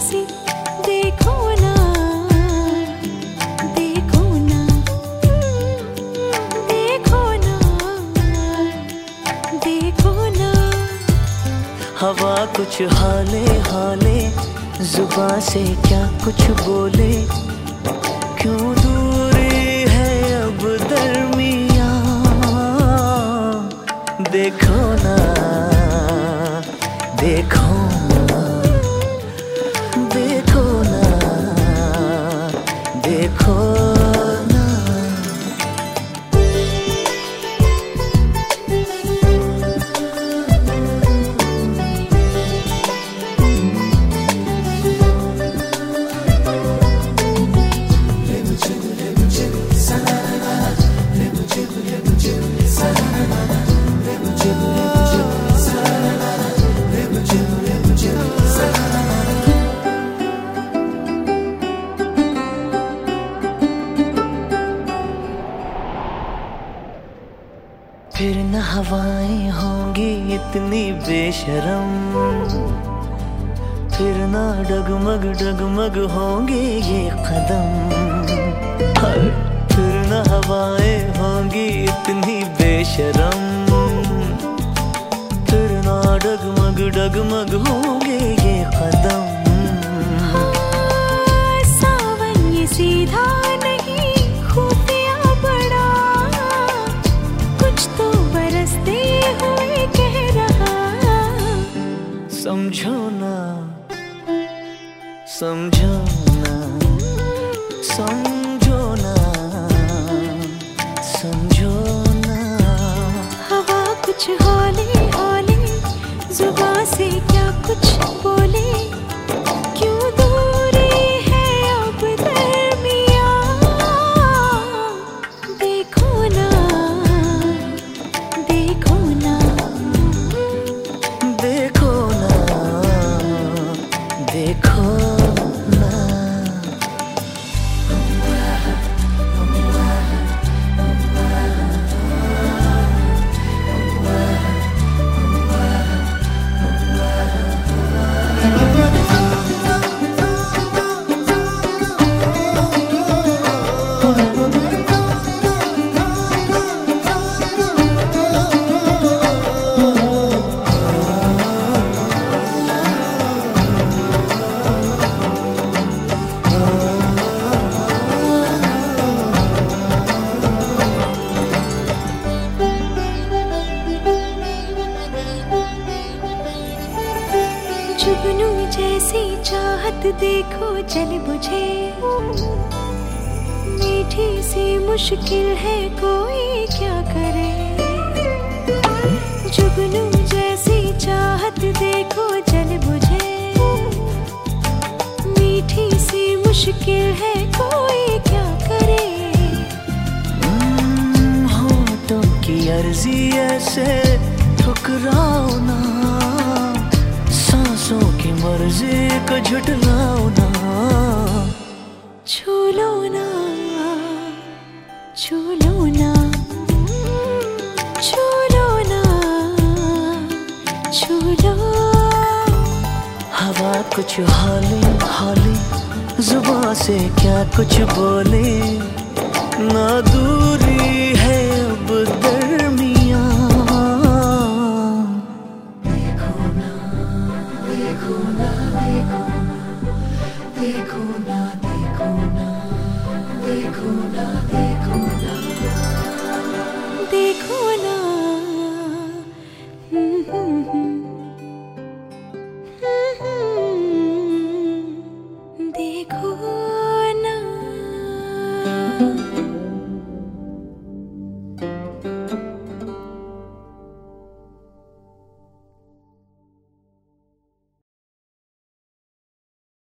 सी। देखो ना देखो ना देखो ना देखो ना। हवा कुछ हाले हाले जुबा से क्या कुछ बोले? क्यों दूरी है अब दरमिया देखो ना, देखो फिर न हवाएँ होंगी इतनी बेशरम। फिर ना डगमग डगमग होंगे ये कदम। फिर न हवाएँ होंगी इतनी बेशरम। फिर ना डगमग डगमग होंगे ये कदम। सावन ये सीधा समझो ना समझो। चाहत देखो, जल बुझे। मीठी सी मुश्किल है, कोई क्या करे? जुगनू जैसी चाहत देखो, जल बुझे। मीठी सी मुश्किल है, कोई क्या करे? हो होठों की अर्जी ऐसे ठुकराओ ना। सांसों की मर्ज़ी को झुटलाओ ना। छू ना, छू लो ना, छू लो ना, छू हवा कुछ हाले हाले जुबा से क्या कुछ बोले? ना दूर। देखो ना देखो ना देखो ना हम्म, हम्म, हम्म।